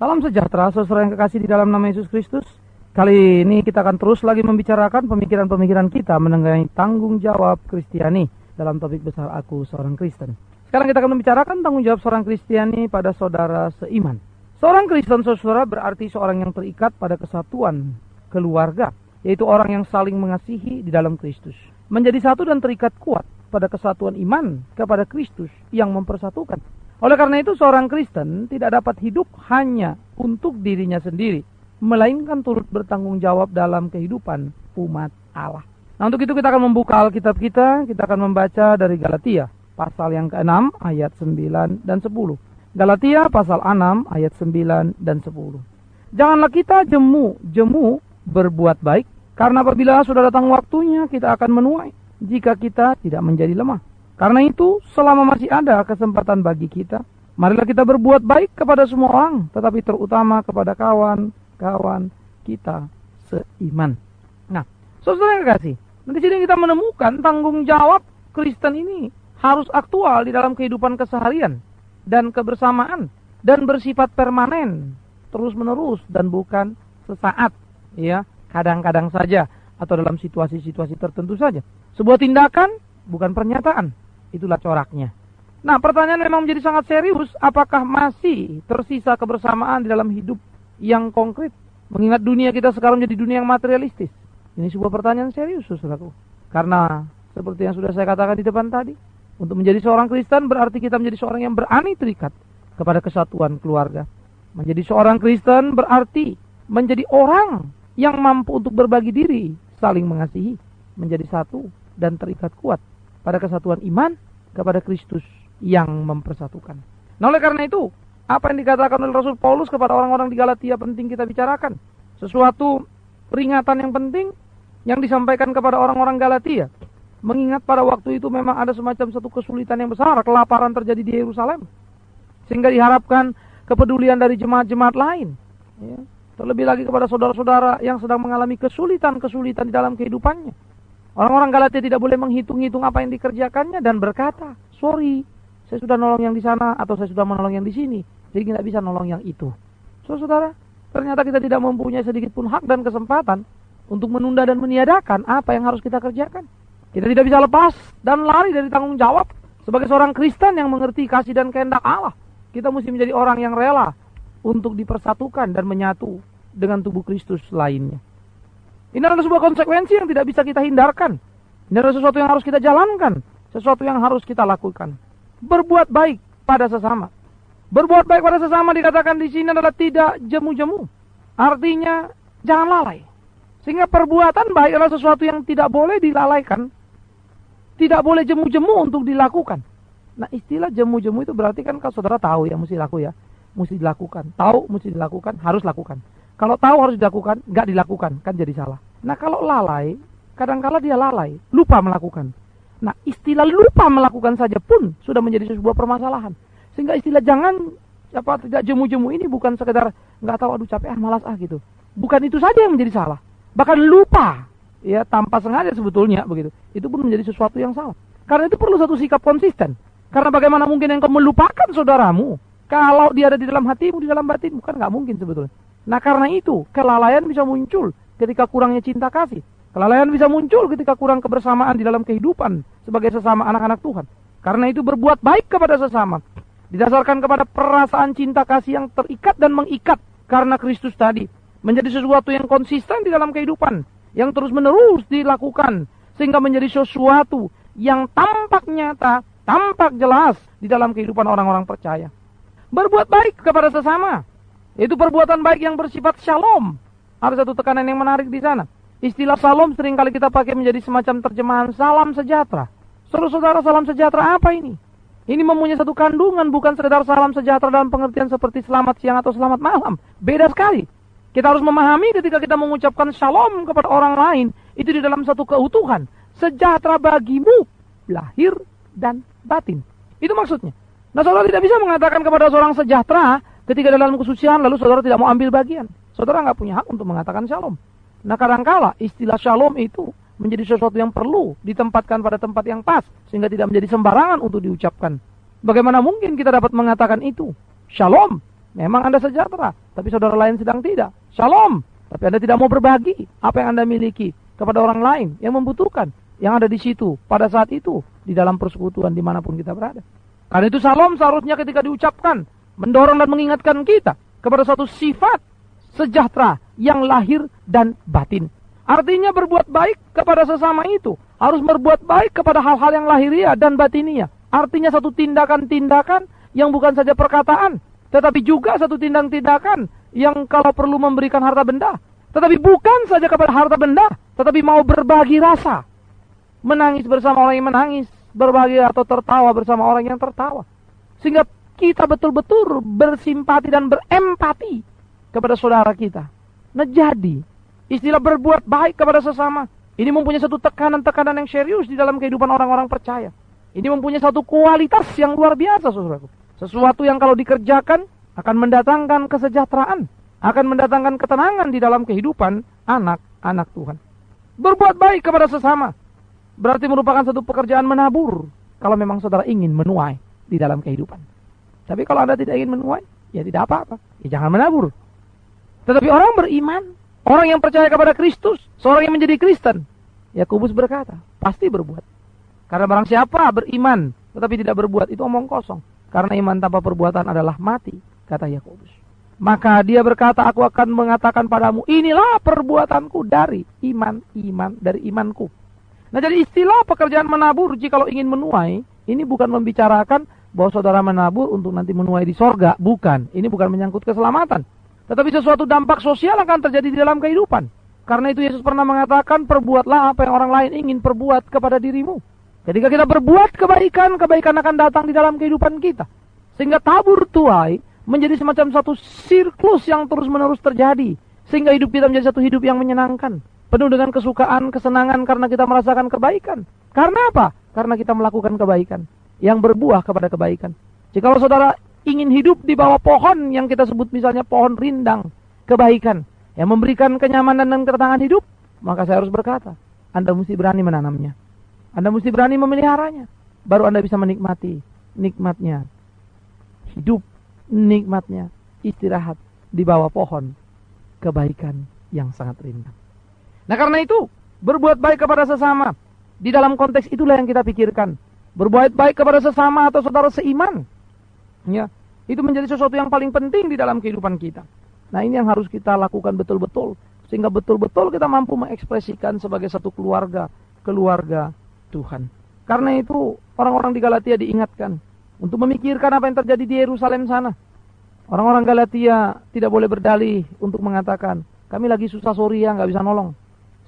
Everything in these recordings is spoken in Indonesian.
Salam sejahtera, saudara yang kekasih di dalam nama Yesus Kristus. Kali ini kita akan terus lagi membicarakan pemikiran-pemikiran kita mengenai tanggung jawab Kristiani dalam topik besar aku seorang Kristen. Sekarang kita akan membicarakan tanggung jawab seorang Kristiani pada saudara seiman. Seorang Kristen saudara berarti seorang yang terikat pada kesatuan keluarga, yaitu orang yang saling mengasihi di dalam Kristus. Menjadi satu dan terikat kuat pada kesatuan iman kepada Kristus yang mempersatukan. Oleh karena itu seorang Kristen tidak dapat hidup hanya untuk dirinya sendiri, melainkan turut bertanggung jawab dalam kehidupan umat Allah. Nah untuk itu kita akan membuka Alkitab kita, kita akan membaca dari Galatia pasal yang ke-6 ayat 9 dan 10. Galatia pasal 6 ayat 9 dan 10. Janganlah kita jemu-jemu berbuat baik, karena apabila sudah datang waktunya kita akan menuai jika kita tidak menjadi lemah. Karena itu, selama masih ada kesempatan bagi kita, marilah kita berbuat baik kepada semua orang, tetapi terutama kepada kawan-kawan kita seiman. Nah, saudara yang kasih, nanti sini kita menemukan tanggung jawab Kristen ini harus aktual di dalam kehidupan keseharian dan kebersamaan dan bersifat permanen, terus-menerus dan bukan sesaat, ya, kadang-kadang saja atau dalam situasi-situasi tertentu saja. Sebuah tindakan bukan pernyataan. Itulah coraknya. Nah, pertanyaan memang menjadi sangat serius, apakah masih tersisa kebersamaan di dalam hidup yang konkret? Mengingat dunia kita sekarang menjadi dunia yang materialistis. Ini sebuah pertanyaan serius, saudaraku. Karena seperti yang sudah saya katakan di depan tadi, untuk menjadi seorang Kristen berarti kita menjadi seorang yang berani terikat kepada kesatuan keluarga. Menjadi seorang Kristen berarti menjadi orang yang mampu untuk berbagi diri, saling mengasihi, menjadi satu dan terikat kuat pada kesatuan iman kepada Kristus yang mempersatukan. Nah oleh karena itu, apa yang dikatakan oleh Rasul Paulus kepada orang-orang di Galatia penting kita bicarakan. Sesuatu peringatan yang penting yang disampaikan kepada orang-orang Galatia. Mengingat pada waktu itu memang ada semacam satu kesulitan yang besar, kelaparan terjadi di Yerusalem. Sehingga diharapkan kepedulian dari jemaat-jemaat lain. Ya. Terlebih lagi kepada saudara-saudara yang sedang mengalami kesulitan-kesulitan di dalam kehidupannya Orang-orang Galatia tidak boleh menghitung-hitung apa yang dikerjakannya dan berkata, sorry, saya sudah nolong yang di sana atau saya sudah menolong yang di sini. Jadi tidak bisa nolong yang itu. So, saudara, ternyata kita tidak mempunyai sedikit pun hak dan kesempatan untuk menunda dan meniadakan apa yang harus kita kerjakan. Kita tidak bisa lepas dan lari dari tanggung jawab sebagai seorang Kristen yang mengerti kasih dan kehendak Allah. Kita mesti menjadi orang yang rela untuk dipersatukan dan menyatu dengan tubuh Kristus lainnya. Ini adalah sebuah konsekuensi yang tidak bisa kita hindarkan. Ini adalah sesuatu yang harus kita jalankan, sesuatu yang harus kita lakukan. Berbuat baik pada sesama. Berbuat baik pada sesama dikatakan di sini adalah tidak jemu-jemu. Artinya jangan lalai. Sehingga perbuatan baik adalah sesuatu yang tidak boleh dilalaikan. Tidak boleh jemu-jemu untuk dilakukan. Nah istilah jemu-jemu itu berarti kan kalau saudara tahu ya mesti laku ya. Mesti dilakukan. Tahu mesti dilakukan, harus lakukan. Kalau tahu harus dilakukan, nggak dilakukan, kan jadi salah. Nah kalau lalai, kadangkala dia lalai, lupa melakukan. Nah istilah lupa melakukan saja pun sudah menjadi sebuah permasalahan. Sehingga istilah jangan apa tidak jemu-jemu ini bukan sekedar nggak tahu aduh capek ah malas ah gitu. Bukan itu saja yang menjadi salah. Bahkan lupa ya tanpa sengaja sebetulnya begitu. Itu pun menjadi sesuatu yang salah. Karena itu perlu satu sikap konsisten. Karena bagaimana mungkin engkau melupakan saudaramu kalau dia ada di dalam hatimu, di dalam batin, bukan nggak mungkin sebetulnya. Nah karena itu kelalaian bisa muncul ketika kurangnya cinta kasih. Kelalaian bisa muncul ketika kurang kebersamaan di dalam kehidupan sebagai sesama anak-anak Tuhan. Karena itu berbuat baik kepada sesama. Didasarkan kepada perasaan cinta kasih yang terikat dan mengikat karena Kristus tadi. Menjadi sesuatu yang konsisten di dalam kehidupan. Yang terus menerus dilakukan. Sehingga menjadi sesuatu yang tampak nyata, tampak jelas di dalam kehidupan orang-orang percaya. Berbuat baik kepada sesama itu perbuatan baik yang bersifat shalom. Ada satu tekanan yang menarik di sana. Istilah salam sering kali kita pakai menjadi semacam terjemahan salam sejahtera. Saudara-saudara salam sejahtera apa ini? Ini mempunyai satu kandungan bukan sekedar salam sejahtera dalam pengertian seperti selamat siang atau selamat malam. Beda sekali. Kita harus memahami ketika kita mengucapkan shalom kepada orang lain, itu di dalam satu keutuhan. Sejahtera bagimu, lahir dan batin. Itu maksudnya. Nah saudara tidak bisa mengatakan kepada seorang sejahtera, Ketika dalam kesucian lalu saudara tidak mau ambil bagian. Saudara nggak punya hak untuk mengatakan shalom. Nah kadangkala istilah shalom itu menjadi sesuatu yang perlu ditempatkan pada tempat yang pas sehingga tidak menjadi sembarangan untuk diucapkan. Bagaimana mungkin kita dapat mengatakan itu? Shalom Memang Anda sejahtera, tapi saudara lain sedang tidak. Shalom, tapi Anda tidak mau berbagi apa yang Anda miliki kepada orang lain yang membutuhkan, yang ada di situ pada saat itu di dalam persekutuan di mana pun kita berada. Karena itu salam seharusnya ketika diucapkan mendorong dan mengingatkan kita kepada suatu sifat sejahtera yang lahir dan batin. Artinya berbuat baik kepada sesama itu harus berbuat baik kepada hal-hal yang lahiriah dan batinia. Artinya satu tindakan-tindakan yang bukan saja perkataan, tetapi juga satu tindakan-tindakan yang kalau perlu memberikan harta benda, tetapi bukan saja kepada harta benda, tetapi mau berbagi rasa. Menangis bersama orang yang menangis, berbagi atau tertawa bersama orang yang tertawa. Sehingga kita betul-betul bersimpati dan berempati kepada saudara kita. Nah jadi, istilah berbuat baik kepada sesama, ini mempunyai satu tekanan-tekanan yang serius di dalam kehidupan orang-orang percaya. Ini mempunyai satu kualitas yang luar biasa, saudaraku. Sesuatu yang kalau dikerjakan akan mendatangkan kesejahteraan, akan mendatangkan ketenangan di dalam kehidupan anak-anak Tuhan. Berbuat baik kepada sesama berarti merupakan satu pekerjaan menabur kalau memang saudara ingin menuai di dalam kehidupan. Tapi kalau Anda tidak ingin menuai, ya tidak apa-apa. Ya jangan menabur. Tetapi orang beriman, orang yang percaya kepada Kristus, seorang yang menjadi Kristen, Yakobus berkata, pasti berbuat. Karena barang siapa beriman tetapi tidak berbuat, itu omong kosong. Karena iman tanpa perbuatan adalah mati, kata Yakobus. Maka dia berkata, aku akan mengatakan padamu, inilah perbuatanku dari iman-iman, dari imanku. Nah jadi istilah pekerjaan menabur, jika ingin menuai, ini bukan membicarakan bahwa saudara menabur untuk nanti menuai di sorga. Bukan, ini bukan menyangkut keselamatan. Tetapi sesuatu dampak sosial akan terjadi di dalam kehidupan. Karena itu Yesus pernah mengatakan, perbuatlah apa yang orang lain ingin perbuat kepada dirimu. Ketika kita berbuat kebaikan, kebaikan akan datang di dalam kehidupan kita. Sehingga tabur tuai menjadi semacam satu siklus yang terus-menerus terjadi. Sehingga hidup kita menjadi satu hidup yang menyenangkan. Penuh dengan kesukaan, kesenangan karena kita merasakan kebaikan. Karena apa? Karena kita melakukan kebaikan. Yang berbuah kepada kebaikan. Jika saudara ingin hidup di bawah pohon yang kita sebut misalnya pohon rindang. Kebaikan. Yang memberikan kenyamanan dan ketenangan hidup. Maka saya harus berkata, Anda mesti berani menanamnya. Anda mesti berani memeliharanya. Baru Anda bisa menikmati nikmatnya. Hidup nikmatnya. Istirahat di bawah pohon. Kebaikan yang sangat rindang. Nah karena itu, berbuat baik kepada sesama. Di dalam konteks itulah yang kita pikirkan. Berbuat baik kepada sesama atau saudara seiman. Ya, itu menjadi sesuatu yang paling penting di dalam kehidupan kita. Nah ini yang harus kita lakukan betul-betul. Sehingga betul-betul kita mampu mengekspresikan sebagai satu keluarga. Keluarga Tuhan. Karena itu orang-orang di Galatia diingatkan untuk memikirkan apa yang terjadi di Yerusalem sana. Orang-orang Galatia tidak boleh berdalih untuk mengatakan, kami lagi susah sorry ya, nggak bisa nolong.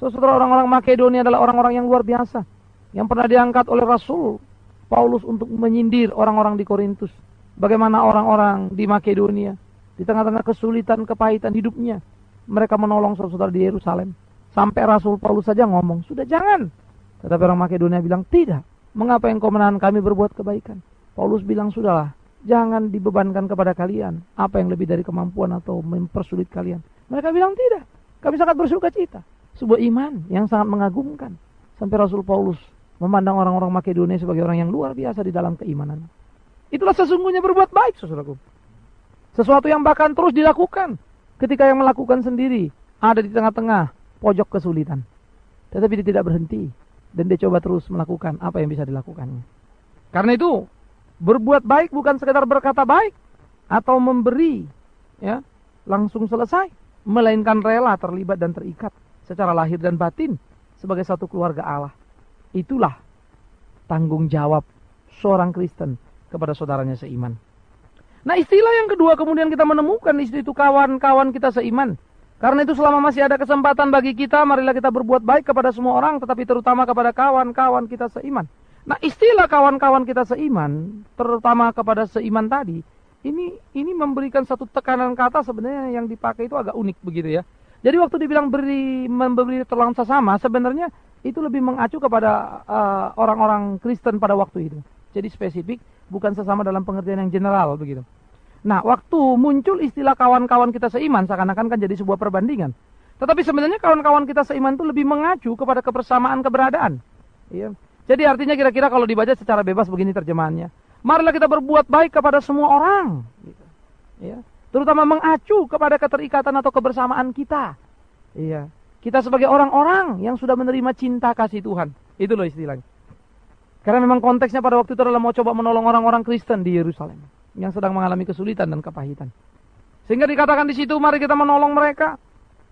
So, orang-orang Makedonia adalah orang-orang yang luar biasa. Yang pernah diangkat oleh Rasul Paulus untuk menyindir orang-orang di Korintus. Bagaimana orang-orang di Makedonia, di tengah-tengah kesulitan, kepahitan hidupnya, mereka menolong saudara-saudara di Yerusalem. Sampai Rasul Paulus saja ngomong, sudah jangan, tetapi orang Makedonia bilang, tidak. Mengapa engkau menahan kami berbuat kebaikan? Paulus bilang, sudahlah, jangan dibebankan kepada kalian. Apa yang lebih dari kemampuan atau mempersulit kalian. Mereka bilang, tidak. Kami sangat bersuka cita. Sebuah iman yang sangat mengagumkan. Sampai Rasul Paulus memandang orang-orang Makedonia sebagai orang yang luar biasa di dalam keimanan. Itulah sesungguhnya berbuat baik, saudaraku. Sesuatu yang bahkan terus dilakukan ketika yang melakukan sendiri ada di tengah-tengah pojok kesulitan. Tetapi dia tidak berhenti dan dia coba terus melakukan apa yang bisa dilakukannya. Karena itu, berbuat baik bukan sekedar berkata baik atau memberi ya, langsung selesai, melainkan rela terlibat dan terikat secara lahir dan batin sebagai satu keluarga Allah. Itulah tanggung jawab seorang Kristen kepada saudaranya seiman. Nah istilah yang kedua kemudian kita menemukan istilah itu kawan-kawan kita seiman. Karena itu selama masih ada kesempatan bagi kita, marilah kita berbuat baik kepada semua orang, tetapi terutama kepada kawan-kawan kita seiman. Nah istilah kawan-kawan kita seiman, terutama kepada seiman tadi, ini ini memberikan satu tekanan kata sebenarnya yang dipakai itu agak unik begitu ya. Jadi waktu dibilang beri memberi tolong sesama, sebenarnya itu lebih mengacu kepada uh, orang-orang Kristen pada waktu itu. Jadi spesifik, bukan sesama dalam pengertian yang general begitu. Nah, waktu muncul istilah kawan-kawan kita seiman, seakan-akan kan jadi sebuah perbandingan. Tetapi sebenarnya kawan-kawan kita seiman itu lebih mengacu kepada kebersamaan keberadaan. Ya. Jadi artinya kira-kira kalau dibaca secara bebas begini terjemahannya. Marilah kita berbuat baik kepada semua orang. Gitu. Ya. terutama mengacu kepada keterikatan atau kebersamaan kita. Iya. Kita sebagai orang-orang yang sudah menerima cinta kasih Tuhan. Itu loh istilahnya. Karena memang konteksnya pada waktu itu adalah mau coba menolong orang-orang Kristen di Yerusalem yang sedang mengalami kesulitan dan kepahitan. Sehingga dikatakan di situ mari kita menolong mereka.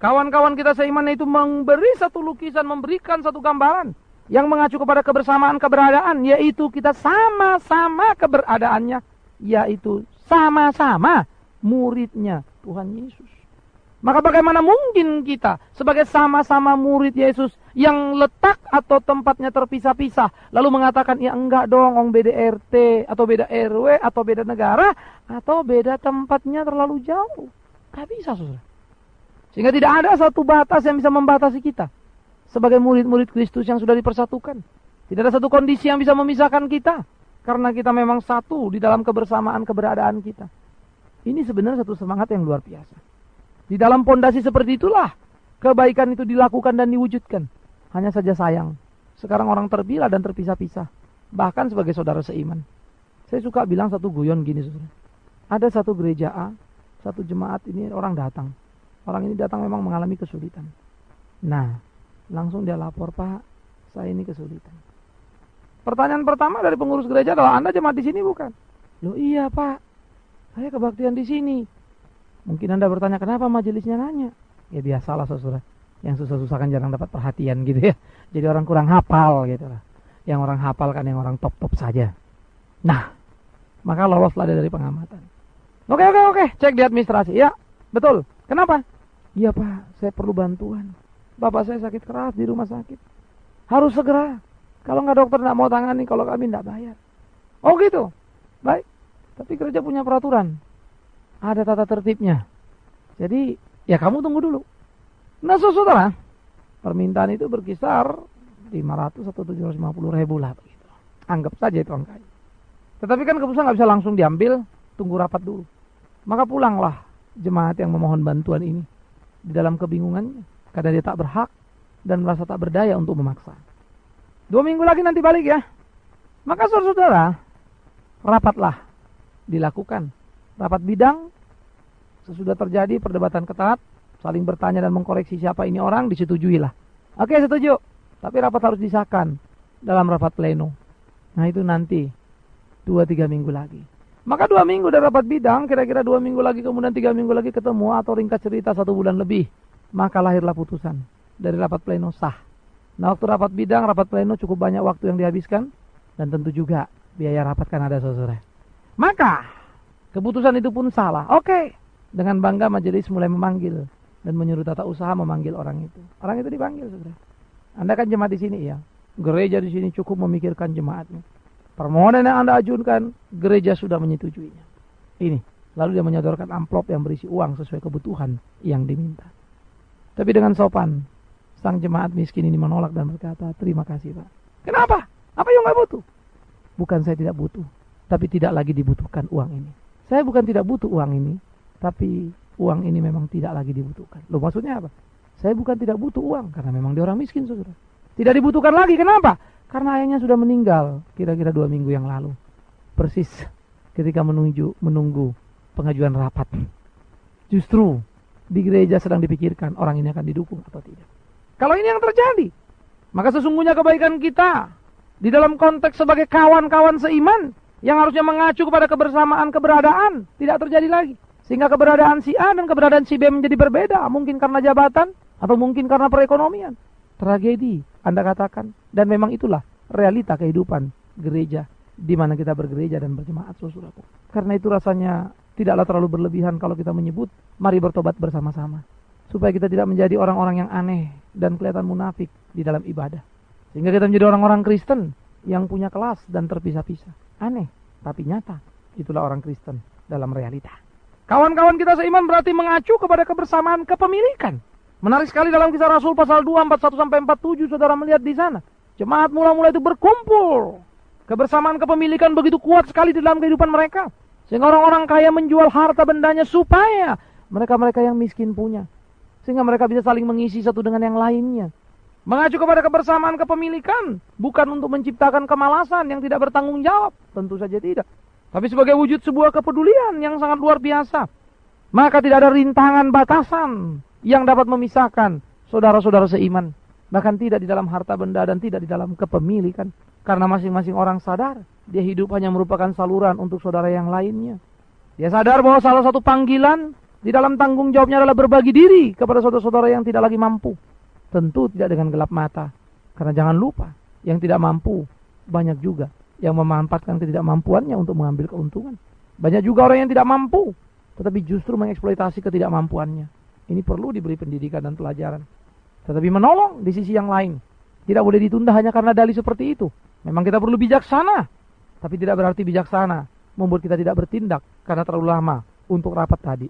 Kawan-kawan kita seiman itu memberi satu lukisan, memberikan satu gambaran yang mengacu kepada kebersamaan keberadaan yaitu kita sama-sama keberadaannya yaitu sama-sama muridnya Tuhan Yesus. Maka bagaimana mungkin kita sebagai sama-sama murid Yesus yang letak atau tempatnya terpisah-pisah lalu mengatakan ya enggak dong ong beda RT atau beda RW atau beda negara atau beda tempatnya terlalu jauh. Gak bisa saudara. Sehingga tidak ada satu batas yang bisa membatasi kita sebagai murid-murid Kristus yang sudah dipersatukan. Tidak ada satu kondisi yang bisa memisahkan kita karena kita memang satu di dalam kebersamaan keberadaan kita. Ini sebenarnya satu semangat yang luar biasa. Di dalam pondasi seperti itulah kebaikan itu dilakukan dan diwujudkan. Hanya saja sayang, sekarang orang terpilah dan terpisah-pisah. Bahkan sebagai saudara seiman. Saya suka bilang satu guyon gini saudara. Ada satu gereja A, satu jemaat ini orang datang. Orang ini datang memang mengalami kesulitan. Nah, langsung dia lapor, Pak, saya ini kesulitan. Pertanyaan pertama dari pengurus gereja adalah Anda jemaat di sini bukan? Loh iya Pak, saya kebaktian di sini. Mungkin Anda bertanya, kenapa majelisnya nanya? Ya biasalah saudara. Yang susah-susah kan jarang dapat perhatian gitu ya. Jadi orang kurang hafal gitu lah. Yang orang hafal kan yang orang top-top saja. Nah, maka loloslah dari pengamatan. Oke, oke, oke. Cek di administrasi. Ya, betul. Kenapa? Iya Pak, saya perlu bantuan. Bapak saya sakit keras di rumah sakit. Harus segera. Kalau nggak dokter nggak mau tangani, kalau kami nggak bayar. Oh gitu. Baik. Tapi gereja punya peraturan ada tata tertibnya. Jadi ya kamu tunggu dulu. Nah saudara, permintaan itu berkisar 500 atau 750 ribu lah begitu. Anggap saja itu angkanya. Tetapi kan keputusan nggak bisa langsung diambil, tunggu rapat dulu. Maka pulanglah jemaat yang memohon bantuan ini di dalam kebingungannya karena dia tak berhak dan merasa tak berdaya untuk memaksa. Dua minggu lagi nanti balik ya. Maka saudara-saudara, rapatlah dilakukan rapat bidang. Sesudah terjadi perdebatan ketat saling bertanya dan mengkoreksi siapa ini orang disetujui lah oke setuju. Tapi rapat harus disahkan dalam rapat pleno. Nah itu nanti. Dua tiga minggu lagi. Maka dua minggu dari rapat bidang kira-kira dua minggu lagi kemudian tiga minggu lagi ketemu atau ringkas cerita satu bulan lebih maka lahirlah putusan dari rapat pleno sah. Nah waktu rapat bidang rapat pleno cukup banyak waktu yang dihabiskan dan tentu juga biaya rapat kan ada saudara. Maka Keputusan itu pun salah. Oke. Dengan bangga majelis mulai memanggil dan menyuruh tata usaha memanggil orang itu. Orang itu dipanggil, Saudara. Anda kan jemaat di sini ya. Gereja di sini cukup memikirkan jemaatnya. Permohonan yang Anda ajukan, gereja sudah menyetujuinya. Ini. Lalu dia menyodorkan amplop yang berisi uang sesuai kebutuhan yang diminta. Tapi dengan sopan, sang jemaat miskin ini menolak dan berkata, terima kasih Pak. Kenapa? Apa yang nggak butuh? Bukan saya tidak butuh, tapi tidak lagi dibutuhkan uang ini. Saya bukan tidak butuh uang ini, tapi uang ini memang tidak lagi dibutuhkan. Loh maksudnya apa? Saya bukan tidak butuh uang, karena memang dia orang miskin, saudara. Tidak dibutuhkan lagi, kenapa? Karena ayahnya sudah meninggal, kira-kira dua minggu yang lalu. Persis ketika menunggu, menunggu pengajuan rapat. Justru di gereja sedang dipikirkan orang ini akan didukung atau tidak. Kalau ini yang terjadi, maka sesungguhnya kebaikan kita di dalam konteks sebagai kawan-kawan seiman yang harusnya mengacu kepada kebersamaan keberadaan tidak terjadi lagi. Sehingga keberadaan si A dan keberadaan si B menjadi berbeda. Mungkin karena jabatan atau mungkin karena perekonomian. Tragedi Anda katakan. Dan memang itulah realita kehidupan gereja. Di mana kita bergereja dan berjemaat saudaraku. Karena itu rasanya tidaklah terlalu berlebihan kalau kita menyebut mari bertobat bersama-sama. Supaya kita tidak menjadi orang-orang yang aneh dan kelihatan munafik di dalam ibadah. Sehingga kita menjadi orang-orang Kristen yang punya kelas dan terpisah-pisah. Aneh, tapi nyata. Itulah orang Kristen dalam realita. Kawan-kawan kita seiman berarti mengacu kepada kebersamaan kepemilikan. Menarik sekali dalam kisah Rasul pasal 2, 41 sampai 47 saudara melihat di sana. Jemaat mula-mula itu berkumpul. Kebersamaan kepemilikan begitu kuat sekali di dalam kehidupan mereka. Sehingga orang-orang kaya menjual harta bendanya supaya mereka-mereka yang miskin punya. Sehingga mereka bisa saling mengisi satu dengan yang lainnya. Mengacu kepada kebersamaan kepemilikan, bukan untuk menciptakan kemalasan yang tidak bertanggung jawab, tentu saja tidak. Tapi sebagai wujud sebuah kepedulian yang sangat luar biasa. Maka tidak ada rintangan batasan yang dapat memisahkan saudara-saudara seiman. Bahkan tidak di dalam harta benda dan tidak di dalam kepemilikan. Karena masing-masing orang sadar, dia hidup hanya merupakan saluran untuk saudara yang lainnya. Dia sadar bahwa salah satu panggilan di dalam tanggung jawabnya adalah berbagi diri kepada saudara-saudara yang tidak lagi mampu. Tentu tidak dengan gelap mata. Karena jangan lupa, yang tidak mampu banyak juga yang memanfaatkan ketidakmampuannya untuk mengambil keuntungan. Banyak juga orang yang tidak mampu tetapi justru mengeksploitasi ketidakmampuannya. Ini perlu diberi pendidikan dan pelajaran. Tetapi menolong di sisi yang lain. Tidak boleh ditunda hanya karena dalih seperti itu. Memang kita perlu bijaksana. Tapi tidak berarti bijaksana membuat kita tidak bertindak karena terlalu lama untuk rapat tadi.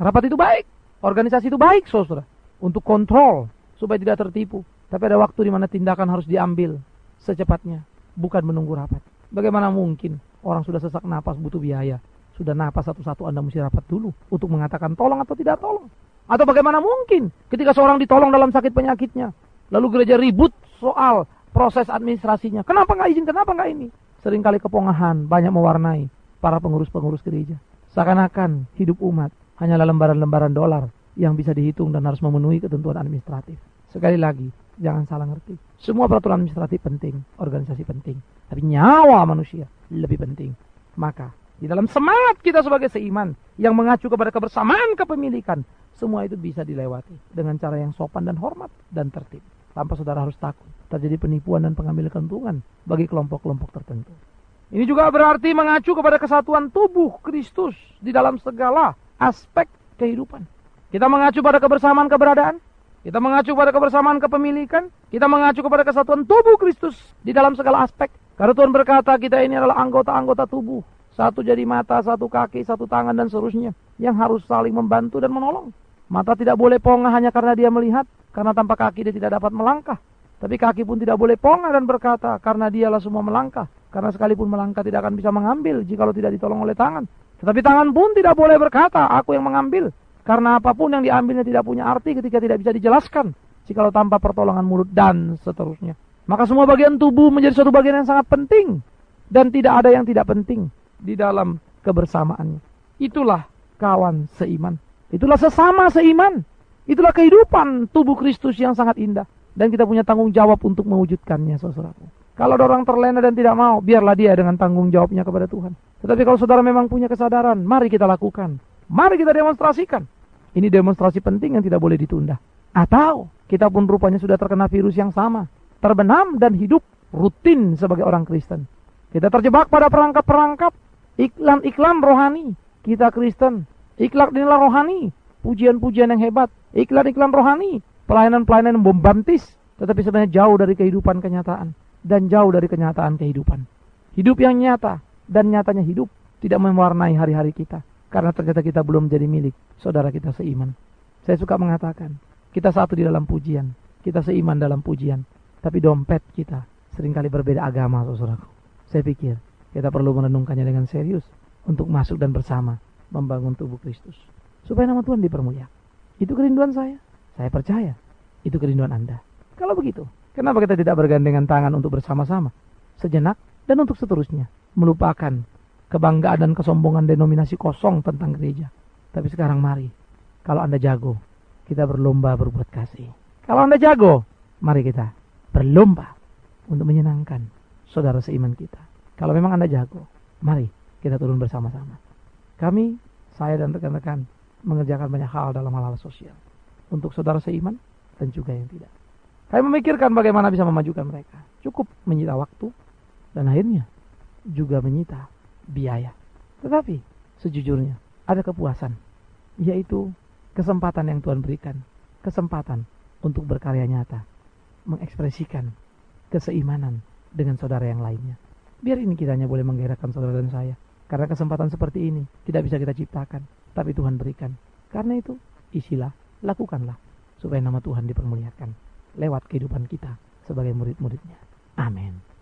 Rapat itu baik. Organisasi itu baik, saudara. Untuk kontrol supaya tidak tertipu. Tapi ada waktu di mana tindakan harus diambil secepatnya. Bukan menunggu rapat. Bagaimana mungkin orang sudah sesak napas butuh biaya sudah napas satu-satu Anda mesti rapat dulu untuk mengatakan tolong atau tidak tolong. Atau bagaimana mungkin ketika seorang ditolong dalam sakit penyakitnya, lalu gereja ribut soal proses administrasinya. Kenapa nggak izin? Kenapa nggak ini? Seringkali kepongahan banyak mewarnai para pengurus-pengurus gereja. Seakan-akan hidup umat hanyalah lembaran-lembaran dolar yang bisa dihitung dan harus memenuhi ketentuan administratif. Sekali lagi, jangan salah ngerti. Semua peraturan administratif penting, organisasi penting. Tapi nyawa manusia lebih penting. Maka di dalam semangat kita sebagai seiman yang mengacu kepada kebersamaan kepemilikan, semua itu bisa dilewati dengan cara yang sopan dan hormat dan tertib. Tanpa saudara harus takut terjadi penipuan dan pengambil keuntungan bagi kelompok-kelompok tertentu. Ini juga berarti mengacu kepada kesatuan tubuh Kristus di dalam segala aspek kehidupan. Kita mengacu pada kebersamaan keberadaan, kita mengacu pada kebersamaan kepemilikan, kita mengacu kepada kesatuan tubuh Kristus di dalam segala aspek. Karena Tuhan berkata kita ini adalah anggota-anggota tubuh satu jadi mata, satu kaki, satu tangan dan seterusnya. Yang harus saling membantu dan menolong. Mata tidak boleh pongah hanya karena dia melihat. Karena tanpa kaki dia tidak dapat melangkah. Tapi kaki pun tidak boleh pongah dan berkata karena dialah semua melangkah. Karena sekalipun melangkah tidak akan bisa mengambil jikalau tidak ditolong oleh tangan. Tetapi tangan pun tidak boleh berkata aku yang mengambil. Karena apa pun yang diambilnya tidak punya arti ketika tidak bisa dijelaskan. Jikalau tanpa pertolongan mulut dan seterusnya. Maka semua bagian tubuh menjadi suatu bagian yang sangat penting. Dan tidak ada yang tidak penting di dalam kebersamaannya. Itulah kawan seiman. Itulah sesama seiman. Itulah kehidupan tubuh Kristus yang sangat indah. Dan kita punya tanggung jawab untuk mewujudkannya, saudaraku. Kalau ada orang terlena dan tidak mau, biarlah dia dengan tanggung jawabnya kepada Tuhan. Tetapi kalau saudara memang punya kesadaran, mari kita lakukan. Mari kita demonstrasikan. Ini demonstrasi penting yang tidak boleh ditunda. Atau kita pun rupanya sudah terkena virus yang sama. Terbenam dan hidup rutin sebagai orang Kristen. Kita terjebak pada perangkap-perangkap Iklan-iklan rohani. Kita Kristen. Iklan inilah rohani. Pujian-pujian yang hebat. Iklan-iklan rohani. Pelayanan-pelayanan yang bombastis. Tetapi sebenarnya jauh dari kehidupan kenyataan. Dan jauh dari kenyataan kehidupan. Hidup yang nyata. Dan nyatanya hidup. Tidak mewarnai hari-hari kita. Karena ternyata kita belum menjadi milik saudara kita seiman. Saya suka mengatakan. Kita satu di dalam pujian. Kita seiman dalam pujian. Tapi dompet kita sering kali berbeda agama, saudaraku. Saya pikir kita perlu merenungkannya dengan serius untuk masuk dan bersama membangun tubuh Kristus. Supaya nama Tuhan dipermuliakan. Itu kerinduan saya. Saya percaya. Itu kerinduan Anda. Kalau begitu, kenapa kita tidak bergandengan tangan untuk bersama-sama? Sejenak dan untuk seterusnya. Melupakan kebanggaan dan kesombongan denominasi kosong tentang gereja. Tapi sekarang mari, kalau Anda jago, kita berlomba berbuat kasih. Kalau Anda jago, mari kita berlomba untuk menyenangkan saudara seiman kita. Kalau memang Anda jago, mari kita turun bersama-sama. Kami, saya dan rekan-rekan mengerjakan banyak hal dalam hal-hal sosial. Untuk saudara seiman dan juga yang tidak. Kami memikirkan bagaimana bisa memajukan mereka. Cukup menyita waktu dan akhirnya juga menyita biaya. Tetapi sejujurnya ada kepuasan, yaitu kesempatan yang Tuhan berikan. Kesempatan untuk berkarya nyata. Mengekspresikan keseimanan dengan saudara yang lainnya. Biar ini kiranya boleh menggerakkan saudara dan saya. Karena kesempatan seperti ini tidak bisa kita ciptakan, tapi Tuhan berikan. Karena itu, isilah, lakukanlah, supaya nama Tuhan dipermuliakan lewat kehidupan kita sebagai murid-muridnya. Amin.